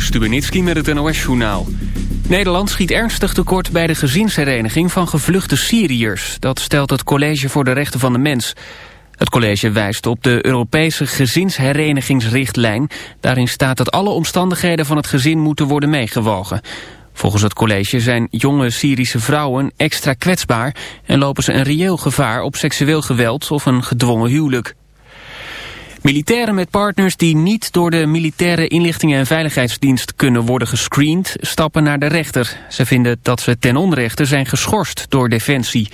Stubenitski met het NOS-journaal. Nederland schiet ernstig tekort bij de gezinshereniging van gevluchte Syriërs. Dat stelt het College voor de Rechten van de Mens. Het college wijst op de Europese gezinsherenigingsrichtlijn. Daarin staat dat alle omstandigheden van het gezin moeten worden meegewogen. Volgens het college zijn jonge Syrische vrouwen extra kwetsbaar... en lopen ze een reëel gevaar op seksueel geweld of een gedwongen huwelijk. Militairen met partners die niet door de militaire inlichtingen en veiligheidsdienst kunnen worden gescreend, stappen naar de rechter. Ze vinden dat ze ten onrechte zijn geschorst door Defensie.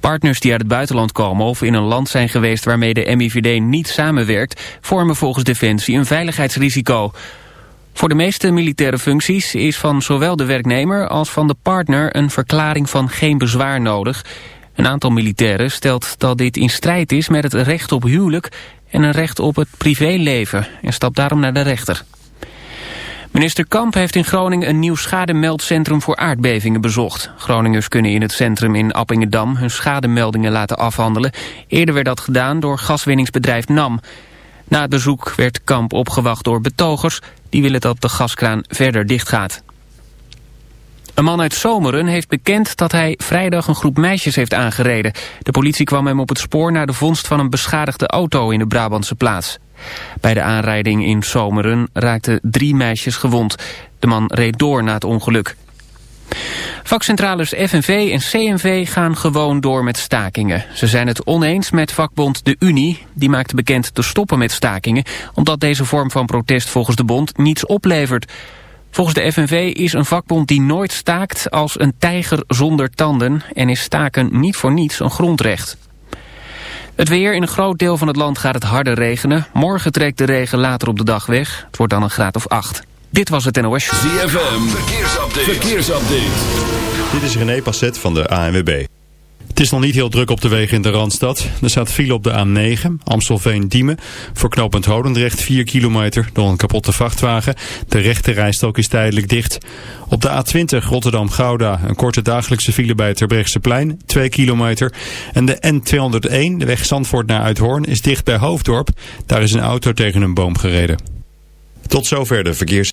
Partners die uit het buitenland komen of in een land zijn geweest waarmee de MIVD niet samenwerkt, vormen volgens Defensie een veiligheidsrisico. Voor de meeste militaire functies is van zowel de werknemer als van de partner een verklaring van geen bezwaar nodig. Een aantal militairen stelt dat dit in strijd is met het recht op huwelijk en een recht op het privéleven en stapt daarom naar de rechter. Minister Kamp heeft in Groningen een nieuw schademeldcentrum voor aardbevingen bezocht. Groningers kunnen in het centrum in Appingedam hun schademeldingen laten afhandelen. Eerder werd dat gedaan door gaswinningsbedrijf NAM. Na het bezoek werd Kamp opgewacht door betogers. Die willen dat de gaskraan verder dichtgaat. Een man uit Zomeren heeft bekend dat hij vrijdag een groep meisjes heeft aangereden. De politie kwam hem op het spoor naar de vondst van een beschadigde auto in de Brabantse plaats. Bij de aanrijding in Zomeren raakten drie meisjes gewond. De man reed door na het ongeluk. Vakcentrales FNV en CNV gaan gewoon door met stakingen. Ze zijn het oneens met vakbond De Unie. Die maakte bekend te stoppen met stakingen... omdat deze vorm van protest volgens de bond niets oplevert. Volgens de FNV is een vakbond die nooit staakt als een tijger zonder tanden... en is staken niet voor niets een grondrecht. Het weer in een groot deel van het land gaat het harder regenen. Morgen trekt de regen later op de dag weg. Het wordt dan een graad of 8. Dit was het NOS. ZFM, verkeersupdate. verkeersupdate. Dit is René Passet van de ANWB. Het is nog niet heel druk op de wegen in de Randstad. Er staat file op de A9, Amstelveen-Diemen. Voor knooppunt Hodendrecht 4 kilometer door een kapotte vrachtwagen. De rechte rijstrook is tijdelijk dicht. Op de A20 Rotterdam-Gouda een korte dagelijkse file bij het plein 2 kilometer. En de N201, de weg Zandvoort naar Uithoorn, is dicht bij Hoofddorp. Daar is een auto tegen een boom gereden. Tot zover de verkeers.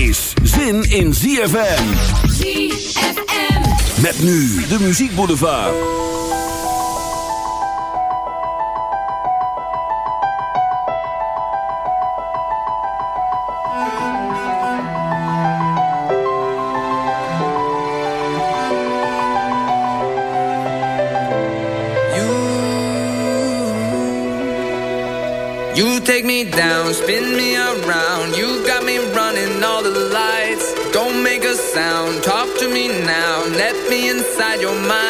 is zin in ZFM. ZFM. Met nu de Muziek Boulevard. You take me down, spin me around. Sound, talk to me now. Let me inside your mind.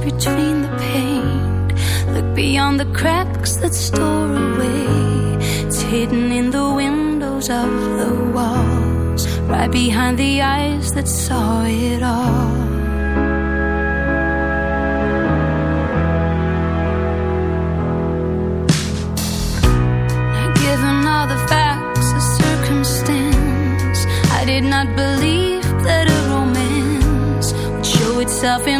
between the pain. Look beyond the cracks that store away. It's hidden in the windows of the walls, right behind the eyes that saw it all. Given all the facts or circumstance, I did not believe that a romance would show itself in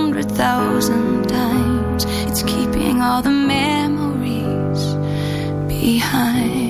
hundred thousand times. It's keeping all the memories behind.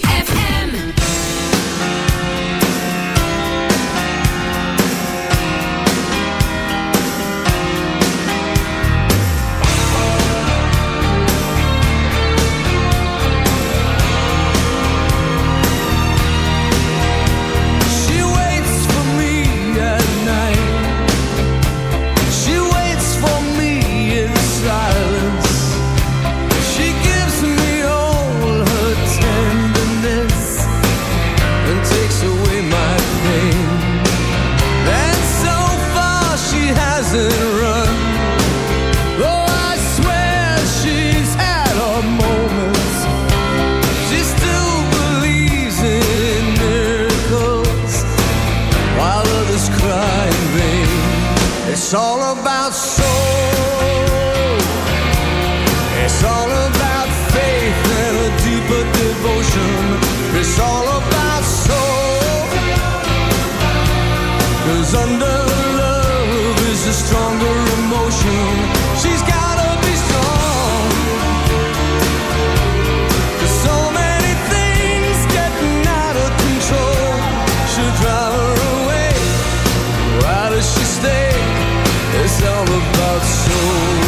about soul.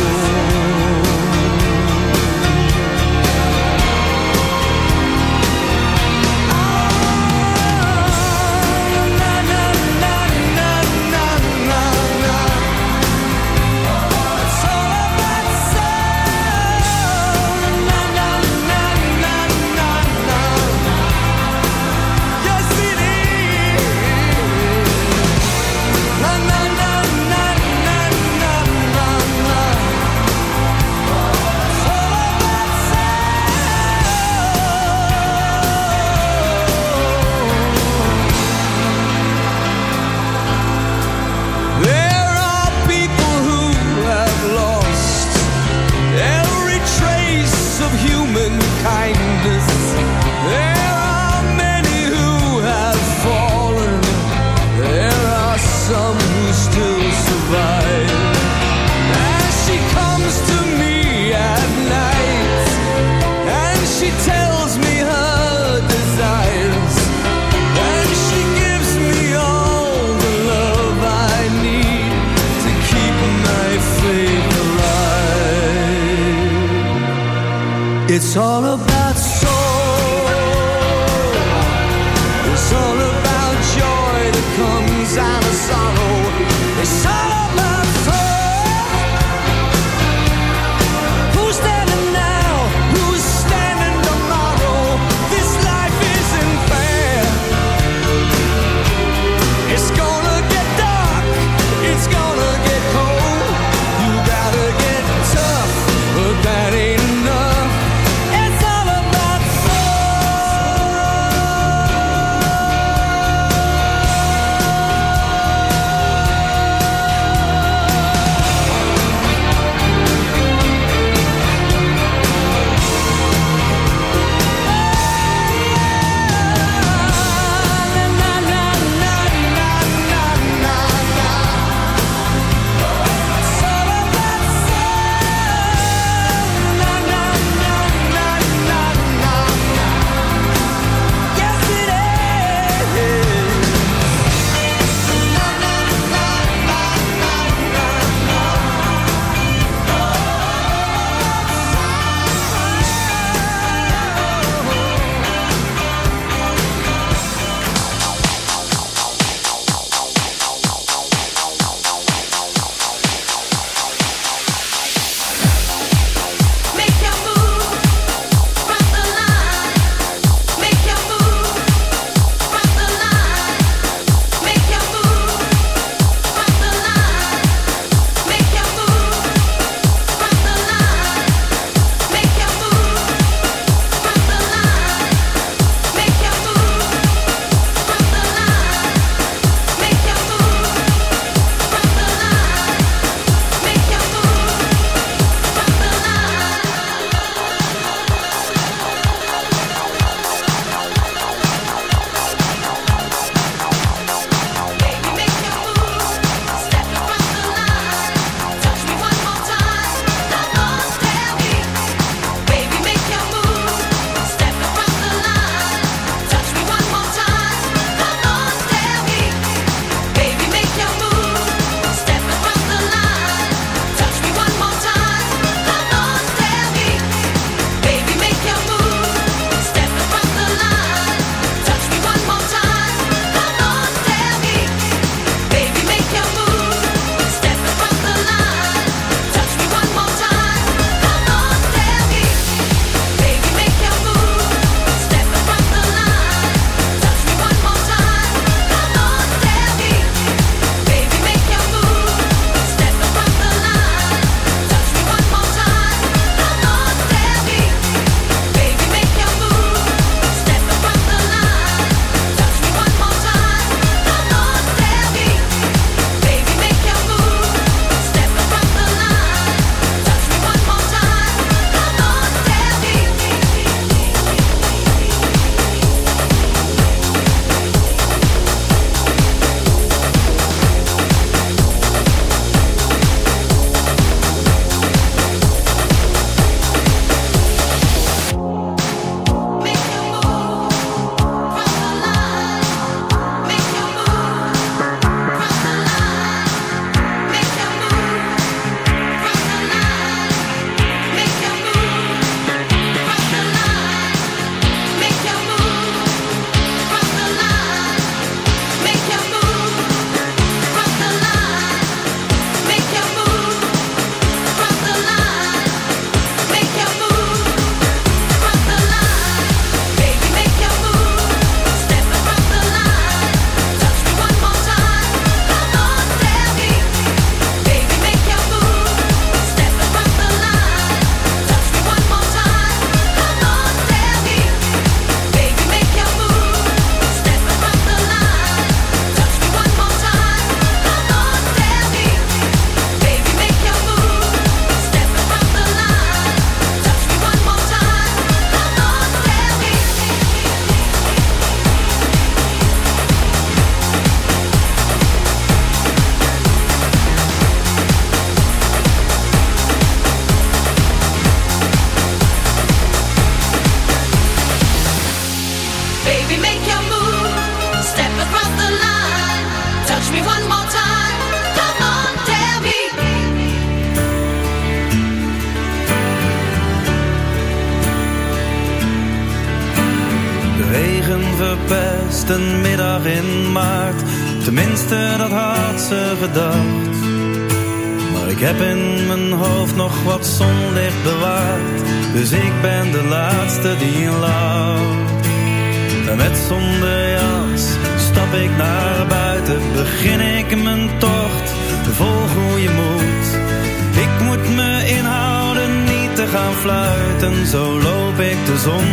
zon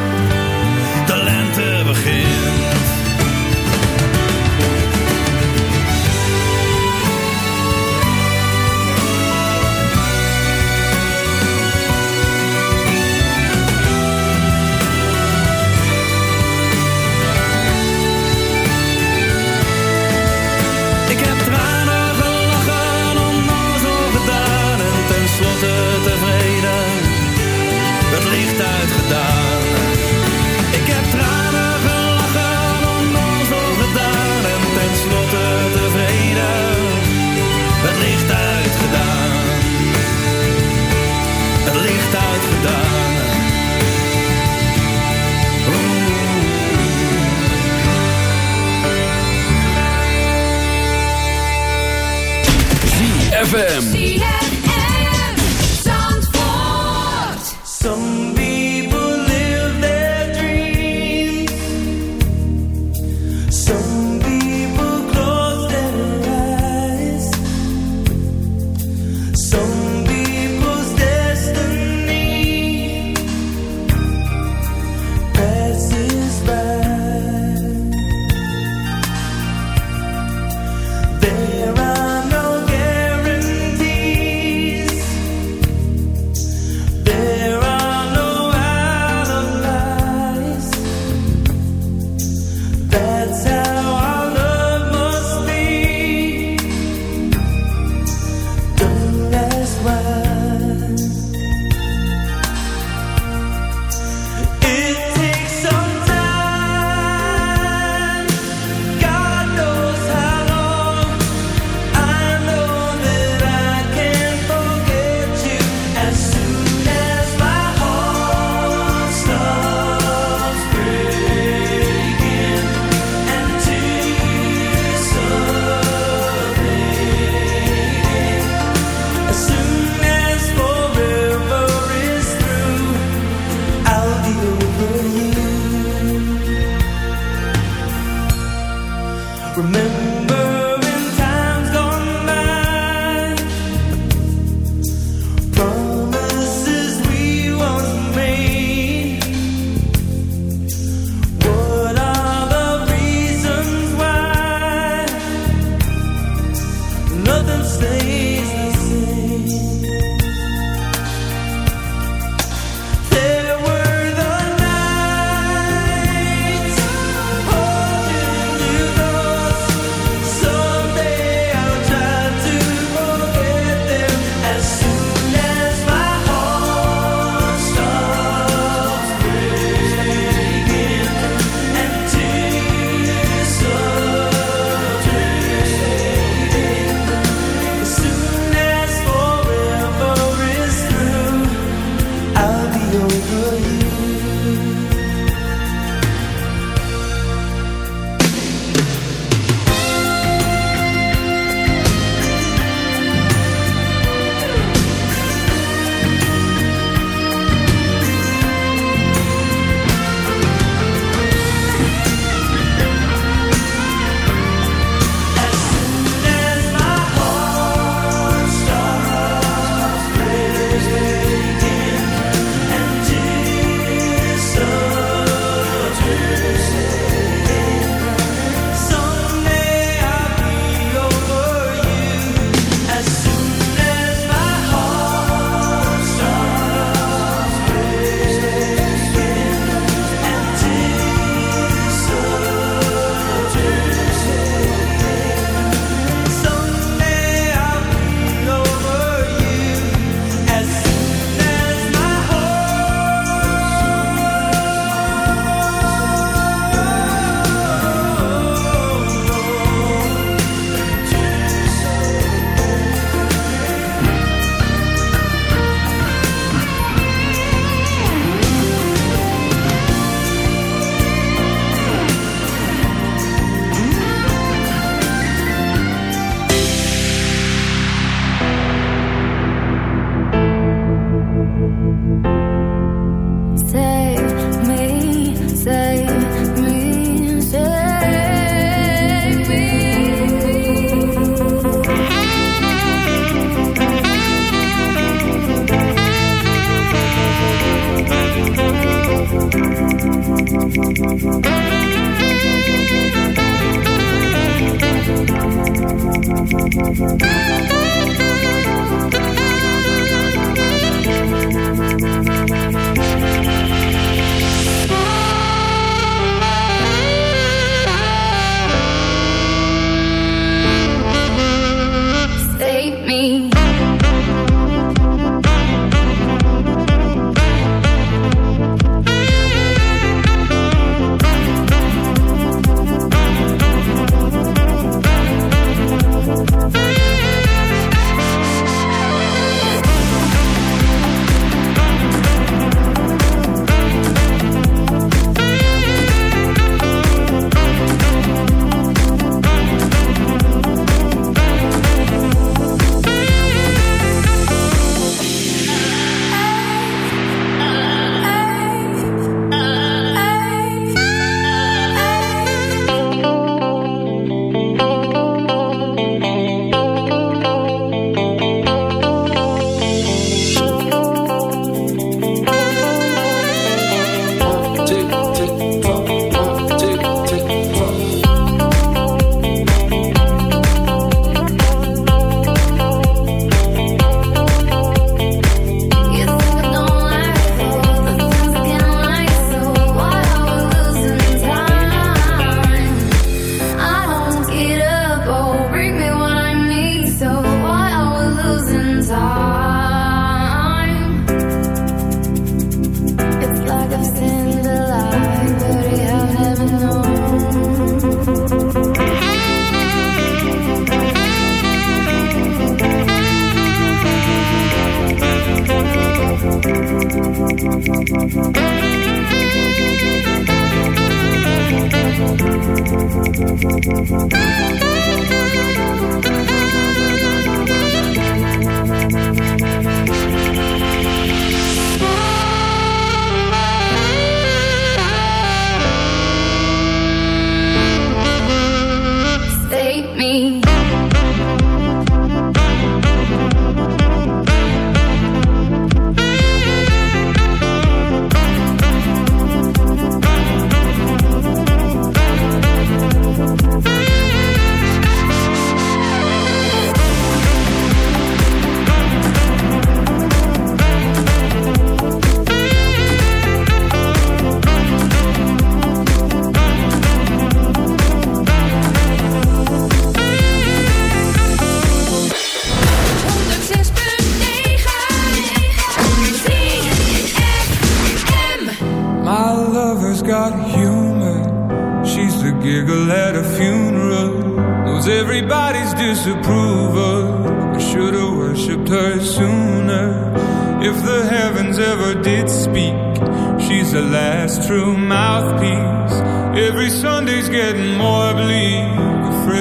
ZFM.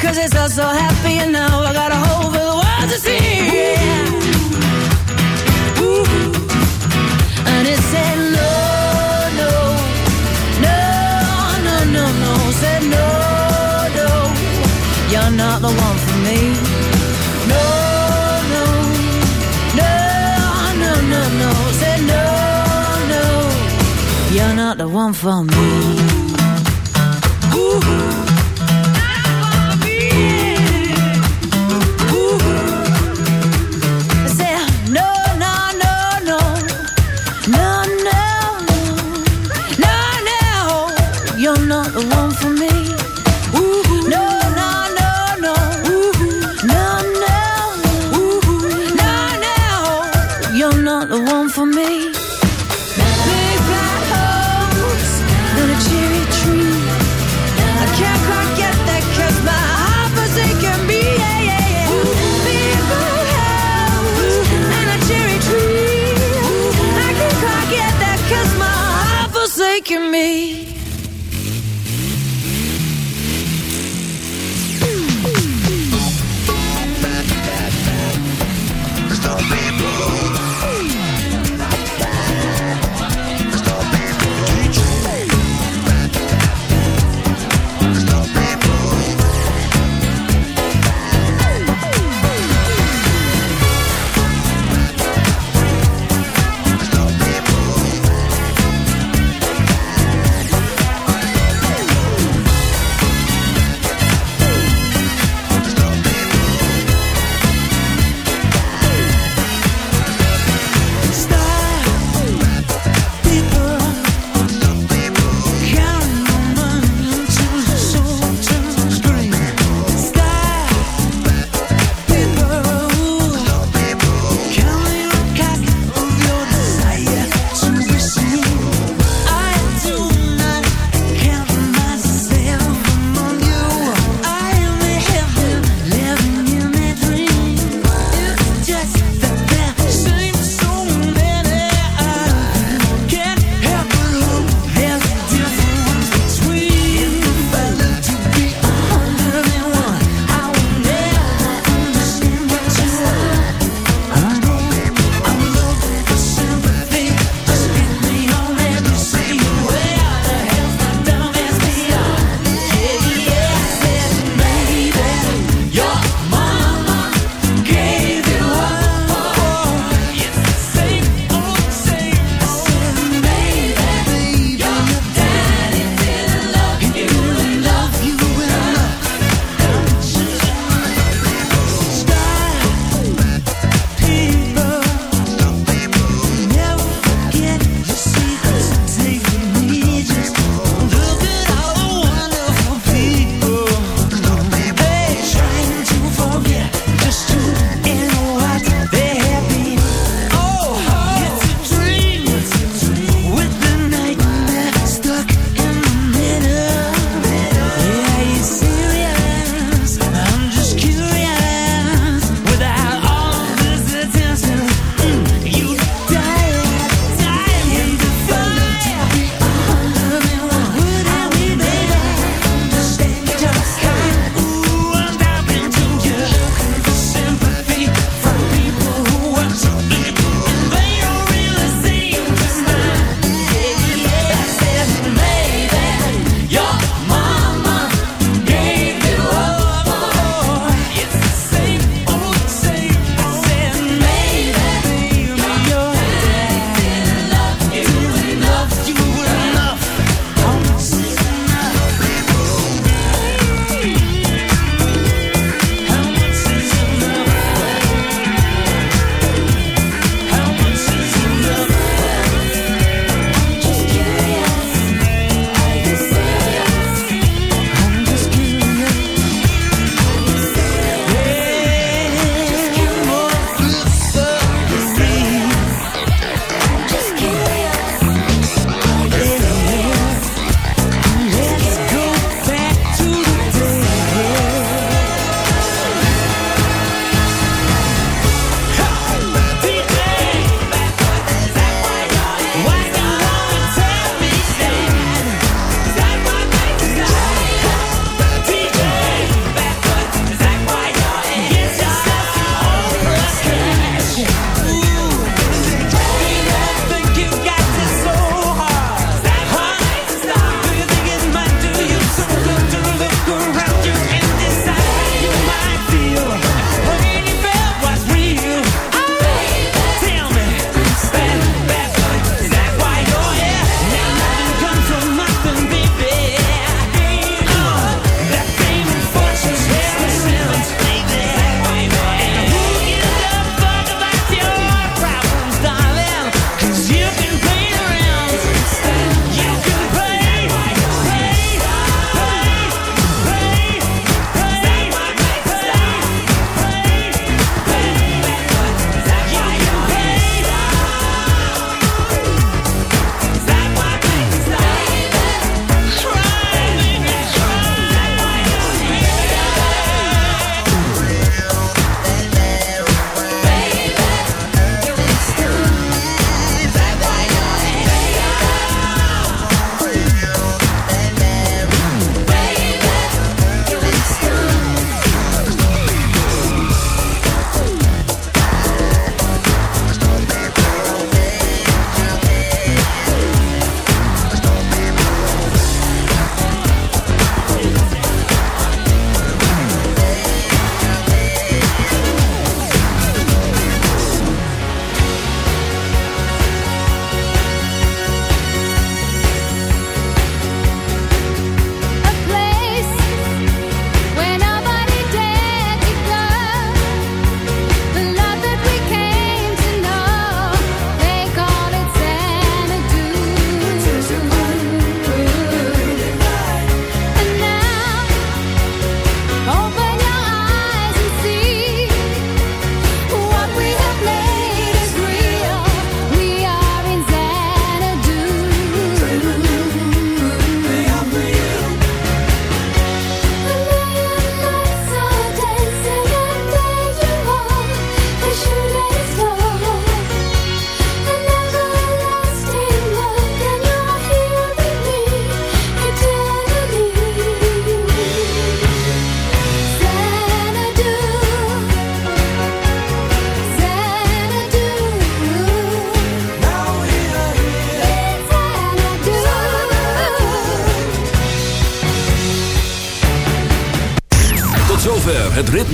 cause it's all so happy and now I got a hole for the world to see. And it said no, no, no, no, no, no. Said no, no, you're not the one for me. No, no, no, no, no, no. Said no, no, you're not the one for me.